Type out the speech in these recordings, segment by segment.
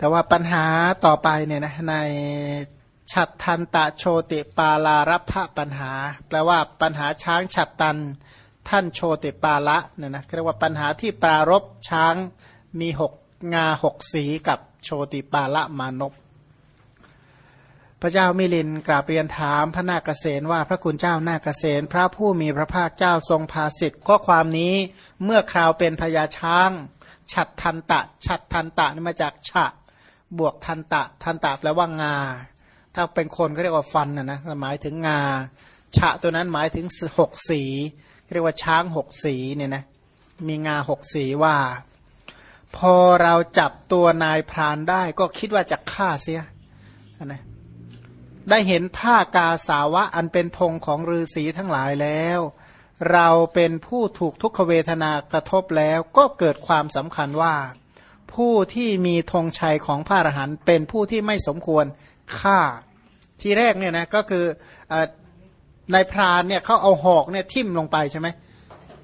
แต่ว่าปัญหาต่อไปเนี่ยนะในฉัตทันตะโชติปาลารับพระปัญหา แปลว่าปัญหาช้างฉัตตันท่านโชติปาละเนี่ยนะเรียกว่าปัญหาที่ปรารบช้างมีหกงาหกสีกับโชติปาละมานพพระเจ้ามิลินกราบเรียนถามพระนาคเษนว่าพระคุณเจ้านาคเษนพระผู้มีพระภาคเจ้าทรงพาสิทธิ์ข้อความนี้เมื่อคราวเป็นพญาช้าง ฉัดทันตะ ฉัดทันตะนี่มาจากฉะ บวกทันตะ ทันตะแปลว่างา ถ้าเป็นคนก็เรียกว่าฟันนะนะหมายถึงงา ฉะตัวนั้นหมายถึงหกสี เรียกว่าช้างหกสีเนี่ยนะมีงาหกสีว่า พอเราจับตัวนายพรานได้ก็คิดว่าจะฆ่าเสียนะได้เห็นผ้ากาสาวะอันเป็นธงของฤาษีทั้งหลายแล้ว เราเป็นผู้ถูกทุกขเวทนากระทบแล้วก็เกิดความสำคัญว่า ผู้ที่มีธงชัยของพระอรหันต์เป็นผู้ที่ไม่สมควรฆ่า ทีแรกเนี่ยนะก็คือในพรานเนี่ยเขาเอาหอกเนี่ยทิ่มลงไปใช่ไหม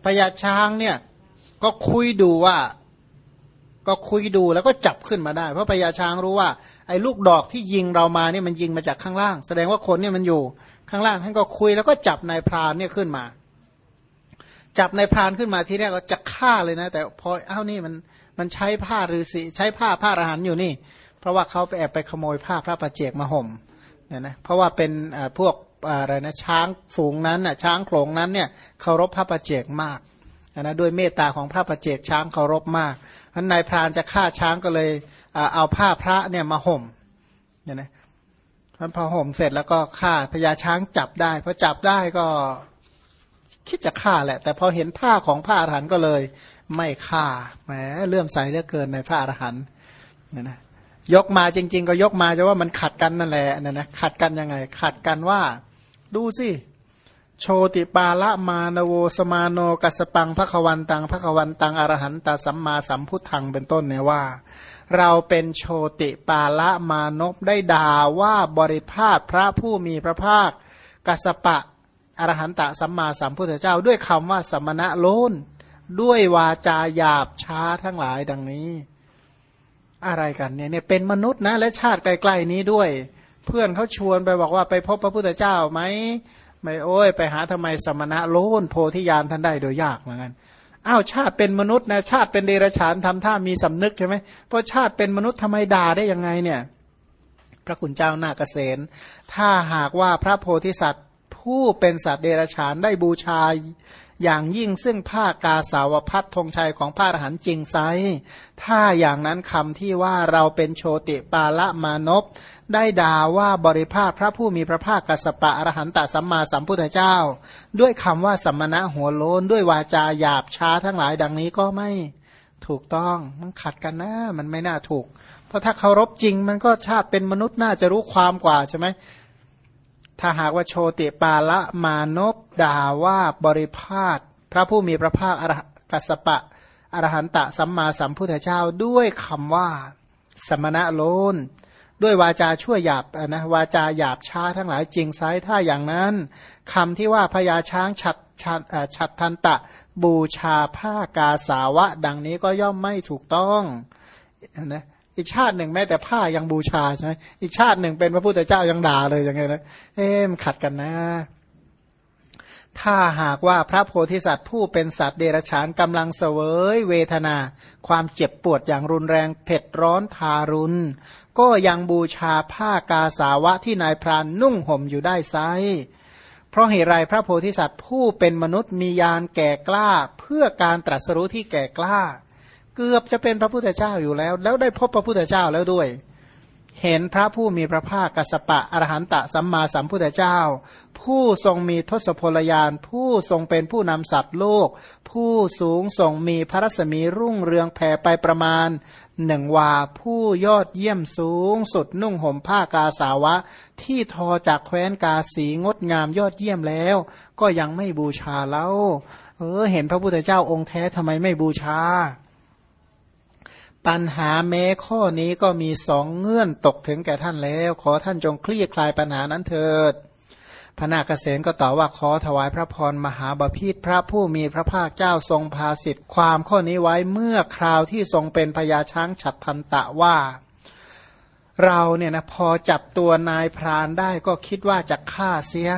พญาช้างเนี่ยก็คุยดูว่า ก็คุยดูแล้วก็จับขึ้นมาได้ เพราะพญาช้างรู้ว่า ไอ้ลูกดอกที่ยิงเรามาเนี่ยมันยิงมาจากข้างล่าง แสดงว่าคนเนี่ยมันอยู่ ข้างล่างท่านก็คุยแล้วก็จับนายพรานเนี่ยขึ้นมา จับนายพรานขึ้นมาทีแรกก็จะฆ่าเลยนะ แต่พอเอ้านี่มัน มันใช้ผ้าฤาษีใช้ผ้าผ้าอรหันอยู่นี่ เพราะว่าเขาไปแอบไปขโมยผ้าพระประเจกมาห่มเนี่ยนะเพราะว่าเป็นพวกอะไรนะช้างฝูงนั้นน่ะช้างโขลงนั้นเนี่ยเคารพพระประเจกมากนะด้วยเมตตาของพระประเจกช้างเคารพมากท่านนายพรานจะฆ่าช้างก็เลยเอาผ้าพระเนี่ยมาห่มเนี่ยนะท่านพอห่มเสร็จแล้วก็ฆ่าพญาช้างจับได้พอจับได้ก็คิดจะฆ่าแหละ แต่พอเห็นผ้าของพระอรหันต์ก็เลย ไม่ฆ่าแหมเลื่อมใสเหลือเกินในพระอรหันต์เนี่ยนะยกมาจริง ๆ ก็ยกมาจะว่ามันขัดกันนั่นแหละเนี่ยนะขัดกันยังไง ขัดกันว่า ดูสิโชติปาละมานโวสมาโนกัสปังพระควันตังพระควันตังอรหันตาสัมมาสัมพุทธังเป็นต้นเนี่ยว่า เราเป็นโชติปาละมานพได้ด่าว่าบริภาคพระผู้มีพระภาคกัสปะอรหันตะสัมมาสัมพุทธเจ้า ด้วยคำว่าสมณะโลน ด้วยวาจาหยาบช้าทั้งหลายดังนี้ อะไรกันเนี่ยเนี่ยเป็นมนุษย์นะ และชาติใกล้ๆนี้ด้วย เพื่อนเขาชวนไปบอกว่าไปพบพระพุทธเจ้าไหมไม่โอ้ยไปหาทำไมสมณะโลนโพธิญาณท่านได้โดยยากเหมือนกันอ้าวชาติเป็นมนุษย์นะชาติเป็นเดรัจฉานทำท่ามีสำนึกใช่ไหมเพราะชาติเป็นมนุษย์ทำไมด่าได้ยังไงเนี่ย พระคุณเจ้านาเกษณถ้าหากว่าพระโพธิสัตว์ ผู้เป็นสัตว์เดรัจฉานได้บูชา อย่างยิ่งซึ่งผ้ากาสาวพัดธงชัยของพระอรหันต์จริงไซถ้าอย่างนั้นคำที่ว่าเราเป็นโชติปาละมานพได้ด่าว่าบริภาคพระผู้มีพระภาคกัสปะอรหันตสัมมาสัมพุทธเจ้า ด้วยคำว่าสัมมณะหัวโลนด้วยวาจาหยาบช้าทั้งหลายดังนี้ก็ไม่ถูกต้องมันขัดกันนะมันไม่น่าถูก เพราะถ้าเคารพจริงมันก็ชาติเป็นมนุษย์น่าจะรู้ความกว่าใช่ไหม ถ้าหากว่าโชติปาละมานพด่าว่าบริภาคพระผู้มีพระภาคอรกัสปะอรหันตะสัมมาสัมพุทธเจ้าด้วยคำว่าสมณะโลนด้วยวาจาชั่วหยาบนะวาจาหยาบช้าทั้งหลายจริงไซถ้าอย่างนั้นคำที่ว่าพญาช้างฉัดฉัดฉัดทันตะ บูชาผ้ากาสาวะ ดังนี้ก็ย่อมไม่ถูกต้องนะ อีกชาติหนึ่งแม้แต่ผ้ายังบูชาใช่ไหมอีกชาติหนึ่งเป็นพระพุทธเจ้ายังด่าเลยอย่างเงี้ยนะเอ๊มขัดกันนะ ถ้าหากว่าพระโพธิสัตว์ผู้เป็นสัตว์เดรัจฉานกำลังเสวยเวทนา ความเจ็บปวดอย่างรุนแรงเผ็ดร้อนทารุณก็ยังบูชาผ้ากาสาวะที่นายพรานนุ่งห่มอยู่ได้ไซเพราะเหตุไรพระโพธิสัตว์ผู้เป็นมนุษย์มียานแก่กล้าเพื่อการตรัสรู้ที่แก่กล้า เกือบจะเป็นพระพุทธเจ้าอยู่แล้ว แล้วได้พบพระพุทธเจ้าแล้วด้วย เห็นพระผู้มีพระภาคกัสปะอรหันตะสัมมาสัมพุทธเจ้า ผู้ทรงมีทศพลยาน ผู้ทรงเป็นผู้นำสัตว์โลก ผู้สูงทรงมีพระรัศมีรุ่งเรืองแผ่ไปประมาณหนึ่งวาผู้ยอดเยี่ยมสูงสุดนุ่งห่มผ้ากาสาวะ ที่ทอจากแคว้นกาสีงดงามยอดเยี่ยมแล้ว ก็ยังไม่บูชาแล้วเออเห็นพระพุทธเจ้าองค์แท้ทำไมไม่บูชา ปัญหาแม้ข้อนี้ก็มีสองเงื่อนตกถึงแก่ท่านแล้ว ขอท่านจงคลี่คลายปัญหานั้นเถิด พระนาคเษนก็ตอบว่าขอถวายพระพรมหาบาพิษพระผู้มีพระภาคเจ้าทรงพาสิทธิ์ความข้อนี้ไว้เมื่อคราวที่ทรงเป็นพญาช้างฉัตรทันตะว่า เราเนี่ยนะพอจับตัวนายพรานได้ก็คิดว่าจะฆ่าเสีย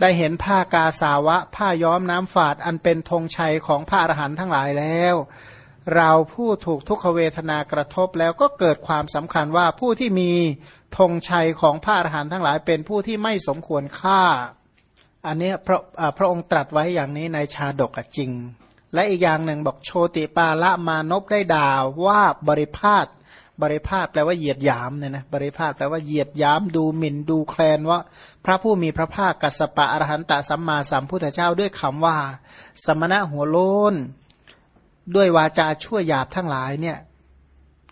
ได้เห็นผ้ากาสาวะ ผ้าย้อมน้ำฝาดอันเป็นธงชัยของพระอรหันต์ทั้งหลายแล้ว เราผู้ถูกทุกขเวทนากระทบแล้วก็เกิดความสำคัญว่าผู้ที่มีธงชัยของพระอรหันต์ทั้งหลายเป็นผู้ที่ไม่สมควรฆ่า อันนี้พระพระองค์ตรัสไว้อย่างนี้ในชาดกจริง และอีกอย่างหนึ่งบอกโชติปาละมานพได้ด่าว่าบริพาทบริภาคแปลว่าเหยียดหยามเนี่ยนะบริภาคแปลว่าเหยียดหยามดูหมิ่นดูแคลนว่า พระผู้มีพระภาคกัสปะอรหันตสัมมาสัมพุทธเจ้าด้วยคำว่า สมณะหัวโลน ด้วยวาจาชั่วหยาบทั้งหลายเนี่ย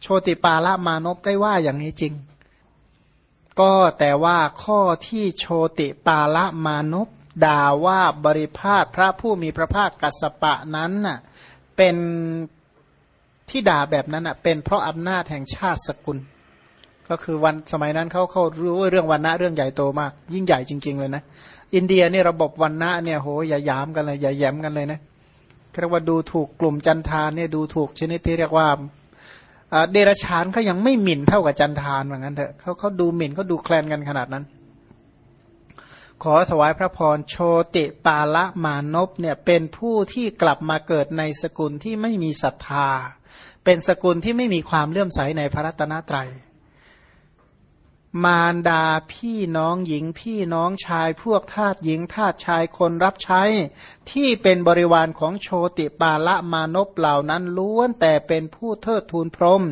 โชติปาละมานพได้ว่าอย่างนี้จริง ก็แต่ว่าข้อที่โชติปาละมานพด่าว่าบริภาคพระผู้มีพระภาคกัสปะนั้นน่ะเป็นที่ด่าแบบนั้นอะเป็นเพราะอำนาจแห่งชาติสกุล ก็คือวันสมัยนั้นเขาเขารู้ว่าเรื่องวันณะเรื่องใหญ่โตมาก ยิ่งใหญ่จริง ๆ เลยนะ อินเดียนี่ระบบวันณะเนี่ยโหอย่าย้มกันเลยอย่าแย้มกันเลยนะ เรียกว่าดูถูกกลุ่มจันทานเนี่ยดูถูกชนิดที่เรียกว่าเดรชานเขายังไม่หมิ่นเท่ากับจันทานเหมือนกันเถอะเขาเขาดูหมิ่นเขาดูแคลนกันขนาดนั้น ขอถวายพระพรโชติปาละมานพเนี่ยเป็นผู้ที่กลับมาเกิดในสกุลที่ไม่มีศรัทธา เป็นสกุลที่ไม่มีความเลื่อมใสในพระรัตนตรัย มารดาพี่น้องหญิงพี่น้องชายพวกทาสหญิงทาสชายคนรับใช้ ที่เป็นบริวารของโชติปาละมานพเหล่านั้นล้วนแต่เป็นผู้เทิดทูนพรหม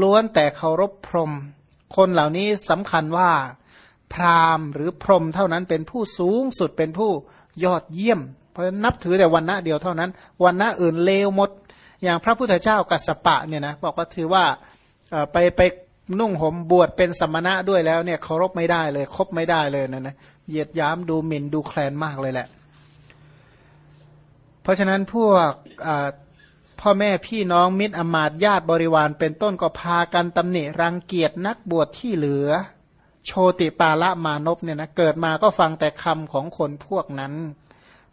ล้วนแต่เคารพพรหมคนเหล่านี้สำคัญว่า พราหมณ์หรือพรหมเท่านั้นเป็นผู้สูงสุดเป็นผู้ยอดเยี่ยม เพราะนับถือแต่วันณะเดียวเท่านั้นวันณะอื่นเลวหมด อย่างพระพุทธเจ้ากัสปะเนี่ยนะบอกว่าถือว่าไปไป นุ่งห่มบวชเป็นสมณะด้วยแล้วเนี่ยเคารพไม่ได้เลยคบไม่ได้เลยนะนะเหยียดย้ำดูหมิ่นดูแคลนมากเลยแหละ เพราะฉะนั้นพวกพ่อแม่พี่น้องมิตรอมาตญาติบริวารเป็นต้นก็พากันตำหนิรังเกียจนักบวชที่เหลือ โชติปาละมานพเนี่ยนะเกิดมาก็ฟังแต่คำของคนพวกนั้น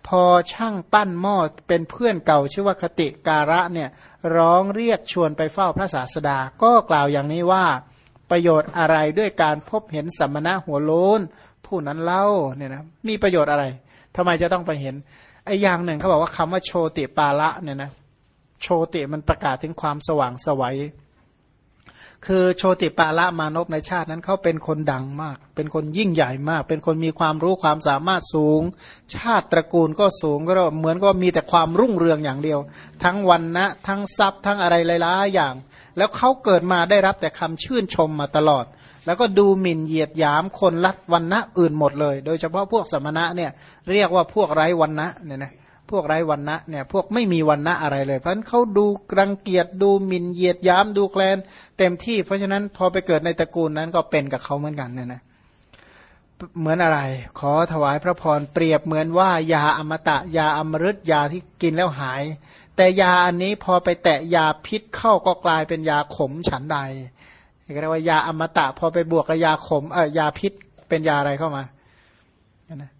พอช่างปั้นหม้อเป็นเพื่อนเก่าชื่อว่าคติการะเนี่ยร้องเรียกชวนไปเฝ้าพระศาสดา ก็กล่าวอย่างนี้ว่าประโยชน์อะไรด้วยการพบเห็นสัมมณะหัวโลนผู้นั้นเล่าเนี่ยนะมีประโยชน์อะไรทำไมจะต้องไปเห็นไอ้อย่างหนึ่งเขาบอกว่าคำว่าโชติปาละเนี่ยนะโชติมันประกาศถึงความสว่างสวัย คือโชติปาละมานพในชาตินั้นเขาเป็นคนดังมาก เป็นคนยิ่งใหญ่มาก เป็นคนมีความรู้ความสามารถสูง ชาติตระกูลก็สูงก็เหมือนก็มีแต่ความรุ่งเรืองอย่างเดียว ทั้งวันนะทั้งทรัพย์ทั้งอะไรหลายๆอย่าง แล้วเขาเกิดมาได้รับแต่คำชื่นชมมาตลอด แล้วก็ดูหมิ่นเหยียดหยามคนรัดวันนะอื่นหมดเลย โดยเฉพาะพวกสมณะเนี่ยเรียกว่าพวกไร้วันนะเนี่ยนะ พวกไร้วันณะเนี่ยพวกไม่มีวันณะอะไรเลย เพราะฉะนั้นเขาดูรังเกียจดูหมิ่นเหยียดย้ำดูแคลนเต็มที่ เพราะฉะนั้นพอไปเกิดในตระกูลนั้นก็เป็นกับเขาเหมือนกันเนี่ยนะเหมือนอะไร ขอถวายพระพรเปรียบเหมือนว่ายาอมตะยาอมฤตยาที่กินแล้วหาย แต่ยาอันนี้พอไปแตะยาพิษเข้าก็กลายเป็นยาขมฉันใดเรียกว่ายาอมตะ พอไปบวกกับยาขมเออยาพิษเป็นยาอะไรเข้ามานะ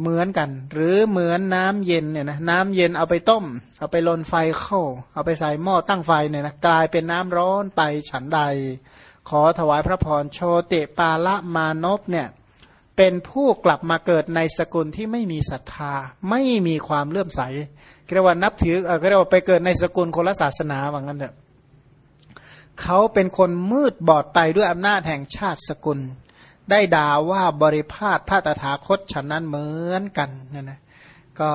เหมือนกัน หรือเหมือนน้ำเย็นเนี่ยนะน้ำเย็นเอาไปต้ม เอาไปลนไฟเข้า เอาไปใส่หม้อตั้งไฟเนี่ยนะกลายเป็นน้ำร้อนไปฉันใด ขอถวายพระพรโชติปาละมานพเนี่ยเป็นผู้กลับมาเกิดในสกุลที่ไม่มีศรัทธา ไม่มีความเลื่อมใสเรียกว่านับถือเออเรียกว่าไปเกิดในสกุลคนละศาสนาว่างั้นเถอะเขาเป็นคนมืดบอดไปด้วยอำนาจแห่งชาติสกุล ได้ด่าว่าบริพาทพระตถาคตฉันนั้นเหมือนกันนะนะก็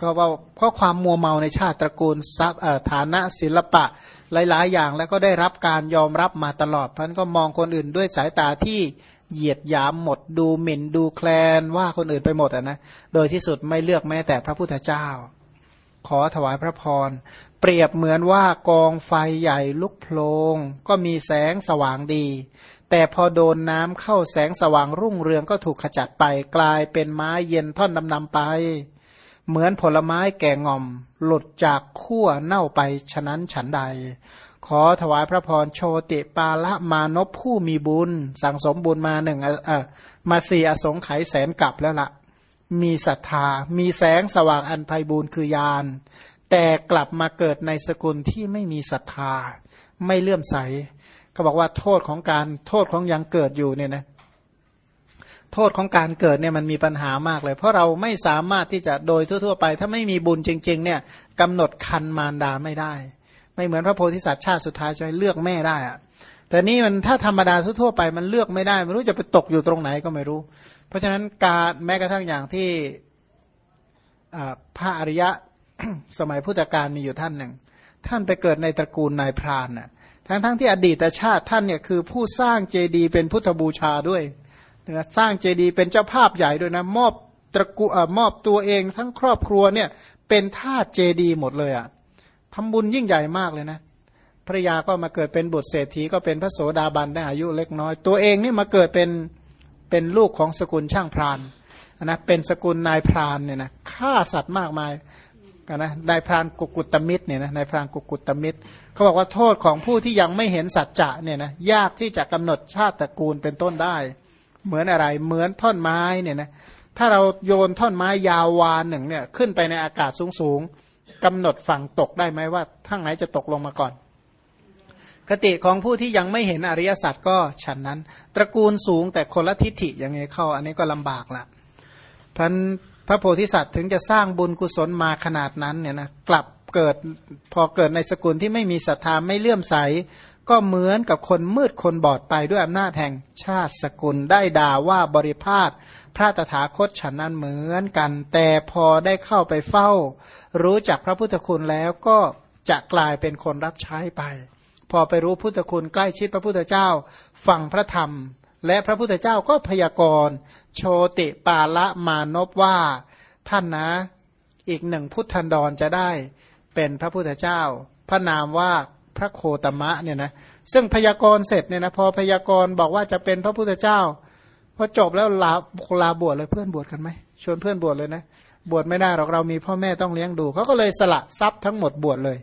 ก็ว่าเพราะความมัวเมาในชาติตระกูลทรัพย์ฐานะศิลปะหลาย ๆ อย่างแล้วก็ได้รับการยอมรับมาตลอดท่านก็มองคนอื่นด้วยสายตาที่เหยียดหยามหมดดูหมิ่นดูแคลนว่าคนอื่นไปหมดอะนะโดยที่สุดไม่เลือกแม้แต่พระพุทธเจ้า ขอถวายพระพร เปรียบเหมือนว่ากองไฟใหญ่ลุกโพลงก็มีแสงสว่างดี แต่พอโดนน้ำเข้าแสงสว่างรุ่งเรืองก็ถูกขจัดไปกลายเป็นไม้เย็นท่อนดำๆไป เหมือนผลไม้แก่งอม หลุดจากขั้วเน่าไปฉะนั้นฉันใด ขอถวายพระพรโชติปาละมานพผู้มีบุญ สั่งสมบุญมาหนึ่งเออมาสี่อสงไขยแสนกลับแล้วละ่ะ มีศรัทธา มีแสงสว่างอันไพบูรณ์คือยาน แต่กลับมาเกิดในสกุลที่ไม่มีศรัทธา ไม่เลื่อมใส ก็บอกว่าโทษของการโทษของยังเกิดอยู่เนี่ยนะโทษของการเกิดเนี่ยมันมีปัญหามากเลย เพราะเราไม่สามารถที่จะโดยทั่ว ๆ ไป ถ้าไม่มีบุญจริง ๆ เนี่ยกำหนดคันมารดาไม่ได้ ไม่เหมือนพระโพธิสัตว์ชาติสุดท้ายจะเลือกแม่ได้อะแต่นี่มันถ้าธรรมดาทั่วๆไปมันเลือกไม่ได้ไม่รู้จะไปตกอยู่ตรงไหนก็ไม่รู้ เพราะฉะนั้นการแม้กระทั่งอย่างที่พระอริยะสมัยพุทธกาลมีอยู่ท่านหนึ่ง ท่านไปเกิดในตระกูลนายพรานน่ะ ทั้งทั้งที่อดีตชาติท่านเนี่ยคือผู้สร้างเจดีย์เป็นพุทธบูชาด้วยนะสร้างเจดีย์เป็นเจ้าภาพใหญ่ด้วยนะมอบตระกูลมอบตัวเองทั้งครอบครัวเนี่ยเป็นทาสเจดีย์หมดเลยอะ่ะทำบุญยิ่งใหญ่มากเลยนะภรยาก็มาเกิดเป็นบุตรเศรษฐีก็เป็นพระโสดาบันได้อายุเล็กน้อย ตัวเองนี่มาเกิดเป็นเป็นลูกของสกุลช่างพรานนะเป็นสกุลนายพรานเนี่ยนะฆ่าสัตว์มากมาย นะนายพรานกุกุตมิตรเนี่ยนะนายพรานกุกุตมิตรเขาบอกว่าโทษของผู้ที่ยังไม่เห็นสัจจะเนี่ยนะยากที่จะกำหนดชาติตระกูลเป็นต้นได้ เหมือนอะไรเหมือนท่อนไม้เนี่ยนะถ้าเราโยนท่อนไม้ยาววานหนึ่งเนี่ยขึ้นไปในอากาศสูงๆกำหนดฝั่งตกได้ไหมว่าทั้งไหนจะตกลงมาก่อน คติของผู้ที่ยังไม่เห็นอริยสัจก็ฉันนั้น ตระกูลสูงแต่คนละทิฏฐิยังไงเข้า อันนี้ก็ลำบากละพัน พระโพธิสัตว์ถึงจะสร้างบุญกุศลมาขนาดนั้นเนี่ยนะกลับเกิดพอเกิดในสกุลที่ไม่มีศรัทธาไม่เลื่อมใส ก็เหมือนกับคนมืดคนบอดไปด้วยอำนาจแห่งชาติสกุลได้ด่าว่าบริพาทพระตถาคตฉันนั้นเหมือนกัน แต่พอได้เข้าไปเฝ้า รู้จักพระพุทธคุณแล้วก็จะกลายเป็นคนรับใช้ไป พอไปรู้พุทธคุณใกล้ชิดพระพุทธเจ้า ฟังพระธรรม และพระพุทธเจ้าก็พยากรณ์โชติปาละมานพว่าท่านนะอีกหนึ่งพุทธันดรจะได้เป็นพระพุทธเจ้า พระนามว่าพระโคตมะเนี่ยนะซึ่งพยากรณ์เสร็จเนี่ยนะพอพยากรณ์บอกว่าจะเป็นพระพุทธเจ้าพอจบแล้วลาลาบวชเลยเพื่อนบวชกันไหมชวนเพื่อนบวชเลยนะบวชไม่ได้หรอกเรามีพ่อแม่ต้องเลี้ยงดูเขาก็เลยสละทรัพย์ทั้งหมดบวชเลย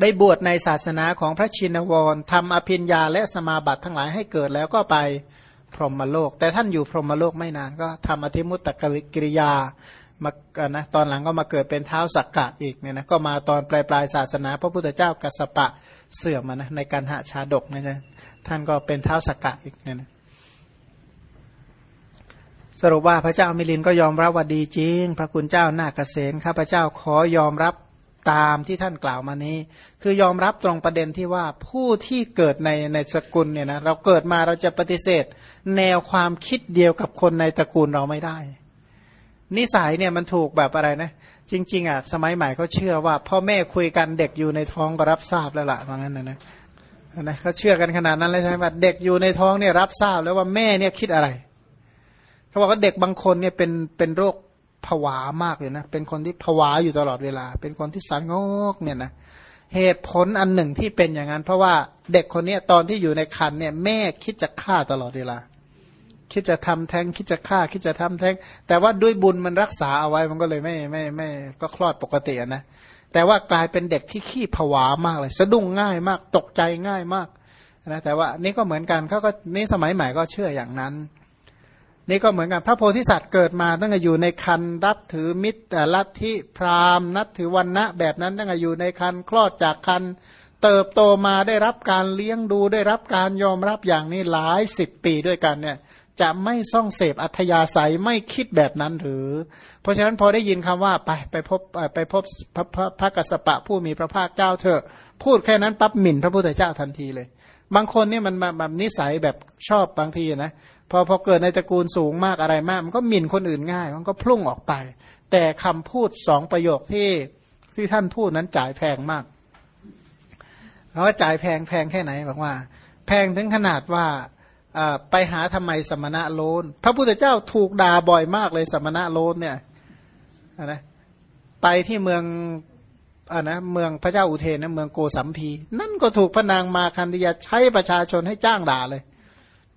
ได้บวชในศาสนาของพระชินวรทำอภิญญาและสมาบัติทั้งหลายให้เกิดแล้วก็ไปพรหมโลก แต่ท่านอยู่พรหมโลกไม่นานก็ทำอธิมุตตกิริยามานะตอนหลังก็มาเกิดเป็นเท้าสักกะอีกเนี่ยนะก็มาตอนปลายปลายศาสนา พระพุทธเจ้ากัสปะเสื่อมนะในการหาชาดกเนี่ยนะท่านก็เป็นเท้าสักกะอีกเนี่ยนะสรุปว่าพระเจ้ามิลินก็ยอมรับว่าดีจริง พระคุณเจ้านาเกษตรข้าพระเจ้าขอยอมรับ ตามที่ท่านกล่าวมานี้ คือยอมรับตรงประเด็นที่ว่าผู้ที่เกิดในในสกุลเนี่ยนะเราเกิดมาเราจะปฏิเสธ แนวความคิดเดียวกับคนในตระกูลเราไม่ได้ นิสัยเนี่ยมันถูกแบบอะไรนะ จริง ๆอะสมัยใหม่เขาเชื่อว่า พ่อแม่คุยกันเด็กอยู่ในท้องก็รับทราบแล้วล่ะว่างั้นนะนะนะเขาเชื่อกันขนาดนั้นเลยใช่ไหมว่าเด็กอยู่ในท้องเนี่ยรับทราบแล้วว่าแม่เนี่ยคิดอะไรเขาบอกว่าเด็กบางคนเนี่ยเป็นเป็นโรค ผวามากเลยนะ เป็นคนที่ผวาอยู่ตลอดเวลา เป็นคนที่สังงกเนี่ยนะ เหตุผลอันหนึ่งที่เป็นอย่างนั้น เพราะว่าเด็กคนนี้ตอนที่อยู่ในคันเนี่ยแม่คิดจะฆ่าตลอดเวลา คิดจะทำแท้งคิดจะฆ่า คิดจะทำแท้ง แต่ว่าด้วยบุญมันรักษาเอาไว้มันก็เลยไม่ไม่ไม่ก็คลอดปกตินะ แต่ว่ากลายเป็นเด็กที่ขี้ผวามากเลย สะดุ้งง่ายมาก ตกใจง่ายมากนะ แต่ว่านี่ก็เหมือนกันเขาก็นี่สมัยใหม่ก็เชื่ออย่างนั้น นี่ก็เหมือนกันพระโพธิสัตว์เกิดมาตั้งแต่อยู่ในคันรับถือมิตรลัทธิพราหมณ์ นับถือวันณะแบบนั้นตั้งแต่อยู่ในคันคลอดจากคันเติบโตมาได้รับการเลี้ยงดูได้รับการยอมรับอย่างนี้หลายสิบปีด้วยกันเนี่ยจะไม่ซ่องเสพอัธยาศัยไม่คิดแบบนั้นหรือ เพราะฉะนั้นพอได้ยินคำว่าไปไปพบไปพบพระพระกัสสปะผู้มีพระภาคเจ้าเถอะ พูดแค่นั้นปั๊บหมิ่นพระพุทธเจ้าทันทีเลย บางคนเนี่ยมันแบบนิสัยแบบชอบบางทีนะพอพอเกิดในตระกูลสูงมากอะไรมาก มันก็หมิ่นคนอื่นง่าย มันก็พุ่งออกไป แต่คำพูดสองประโยคที่ที่ท่านพูดนั้นจ่ายแพงมากเขาว่าจ่ายแพงแพงแค่ไหนบอกว่า แพงถึงขนาดว่าไปหาทำไมสมณะโลนพระพุทธเจ้าถูกด่าบ่อยมากเลยสมณะโลนเนี่ยนะไปที่เมือง อ่านะเมืองพระเจ้าอุเทนนะเมืองโกสัมพี นั่นก็ถูกพระนางมาคันธยาใช้ประชาชนให้จ้างด่าเลย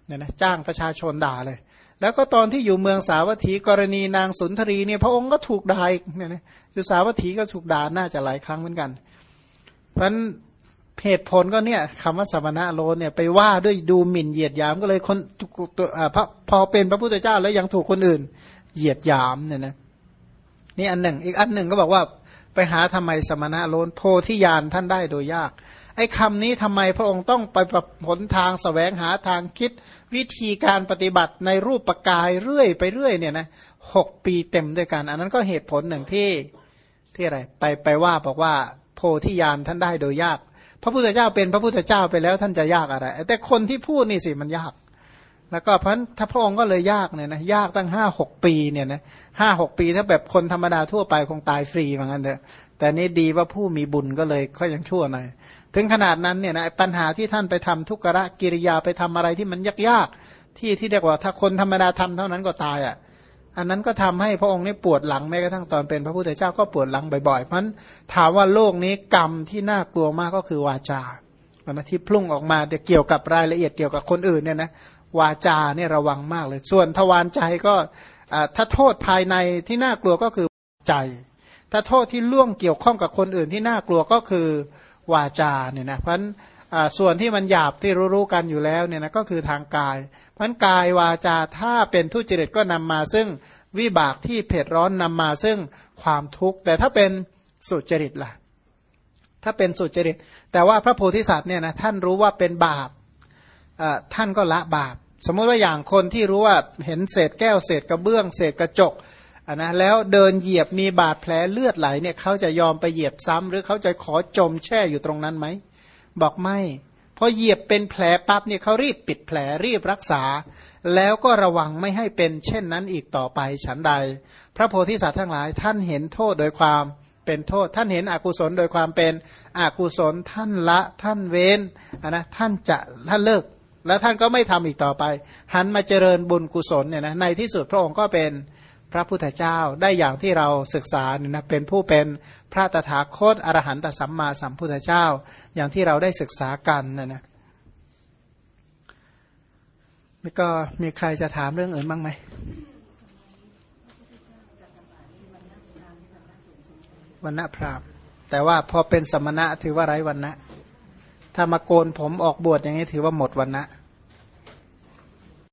เนี่ยนะจ้างประชาชนด่าเลย แล้วก็ตอนที่อยู่เมืองสาวัตถีกรณีนางสุนทรีเนี่ยพระองค์ก็ถูกด่าอีกเนี่ยนะอยู่สาวัตถีก็ถูกด่าน่าจะหลายครั้งเหมือนกัน เพราะนั้นเหตุผลก็เนี่ยคำว่าสมณะโลเนี่ยไปว่าด้วยดูหมิ่นเหยียดยามก็เลยคนตัวพระพอเป็นพระพุทธเจ้าแล้วยังถูกคนอื่น เหยียดยามเนี่ยนะนี่อันหนึ่ง อีกอันหนึ่งก็บอกว่า ไปหาทำไมสมณะโลนโพธิญาณท่านได้โดยยาก ไอ้คำนี้ทำไมพระองค์ต้องไปปรับผลทางสแสวงหาทางคิด วิธีการปฏิบัติในรูปปกายเรื่อยไปเรื่อยเนี่ยนะหกปีเต็มด้วยกัน อันนั้นก็เหตุผลหนึ่งที่ที่อะไรไปไปว่าบอกว่าโพธิญาณท่านได้โดยยาก พระพุทธเจ้าเป็นพระพุทธเจ้าไปแล้วท่านจะยากอะไร แต่คนที่พูดนี่สิมันยาก แล้วก็เพันถ้าพระองค์ก็เลยยากเนี่ยนะยากตั้งห้าหกปีเนี่ยนะห้าหกปีถ้าแบบคนธรรมดาทั่วไปคงตายฟรีเหมือนกันเถอะแต่นี่ดีว่าผู้มีบุญก็เลยก็ยังชั่วหน่อยถึงขนาดนั้นเนี่ยนะปัญหาที่ท่านไปทำทุกขะกิริยาไปทำอะไรที่มันยากๆที่ที่เรียกว่าถ้าคนธรรมดาทำเท่านั้นก็ตายอะอันนั้นก็ทำให้พระองค์นี่ปวดหลังแม้กระทั่งตอนเป็นพระพุทธเจ้าก็ปวดหลังบ่อยๆเพราะนั้นถามว่าโลกนี้กรรมที่น่ากลัวมากก็คือวาจาวันที่พุ่งออกมาเกี่ยวกับรายละเอียดเกี่ยวกับคนอื่นเนี่ยนะ วาจาเนี่ยระวังมากเลย ส่วนทวารใจก็ถ้าโทษภายในที่น่ากลัวก็คือใจ ถ้าโทษที่ล่วงเกี่ยวข้องกับคนอื่นที่น่ากลัวก็คือวาจาเนี่ยนะเพราะส่วนที่มันหยาบที่รู้ๆกันอยู่แล้วเนี่ยนะก็คือทางกายเพราะกายวาจาถ้าเป็นทุจริตก็นำมาซึ่งวิบากที่เผ็ดร้อนนำมาซึ่งความทุกข์แต่ถ้าเป็นสุจริตล่ะ ถ้าเป็นสุจริต แต่ว่าพระโพธิสัตว์เนี่ยนะท่านรู้ว่าเป็นบาปท่านก็ละบาป สมมติว่าอย่างคนที่รู้ว่าเห็นเศษแก้วเศษกระเบื้อง เศษกระจกนนะแล้วเดินเหยียบมีบาดแผลเลือดไหลเนี่ยเขาจะยอมไปเหยียบซ้ำหรือเขาจะขอจมแช่อยู่ตรงนั้นไหมบอกไม่พอเหยียบเป็นแผลปั๊บเนี่ยเขารีบปิดแผลรีบรักษา แล้วก็ระวังไม่ให้เป็นเช่นนั้นอีกต่อไปฉันใด พระโพธิสัตว์ทั้งหลายท่านเห็นโทษโดยความเป็นโทษ ท่านเห็นอกุศลโดยความเป็นอกุศลท่านละท่านเว้นนะท่านจะท่านเลิก แล้วท่านก็ไม่ทำอีกต่อไป หันมาเจริญบุญกุศลเนี่ยนะในที่สุดพระองค์ก็เป็นพระพุทธเจ้าได้อย่างที่เราศึกษาเนี่ยนะเป็นผู้เป็นพระตถาคตอรหันตสัมมาสัมพุทธเจ้า อย่างที่เราได้ศึกษากันนะนะนี่ก็มีใครจะถามเรื่องอื่นบ้างไหมวันณะพรามแต่ว่าพอเป็นสมณะถือว่าไร้วันณะถ้ามาโกนผมออกบวชอย่างนี้ถือว่าหมดวันณะ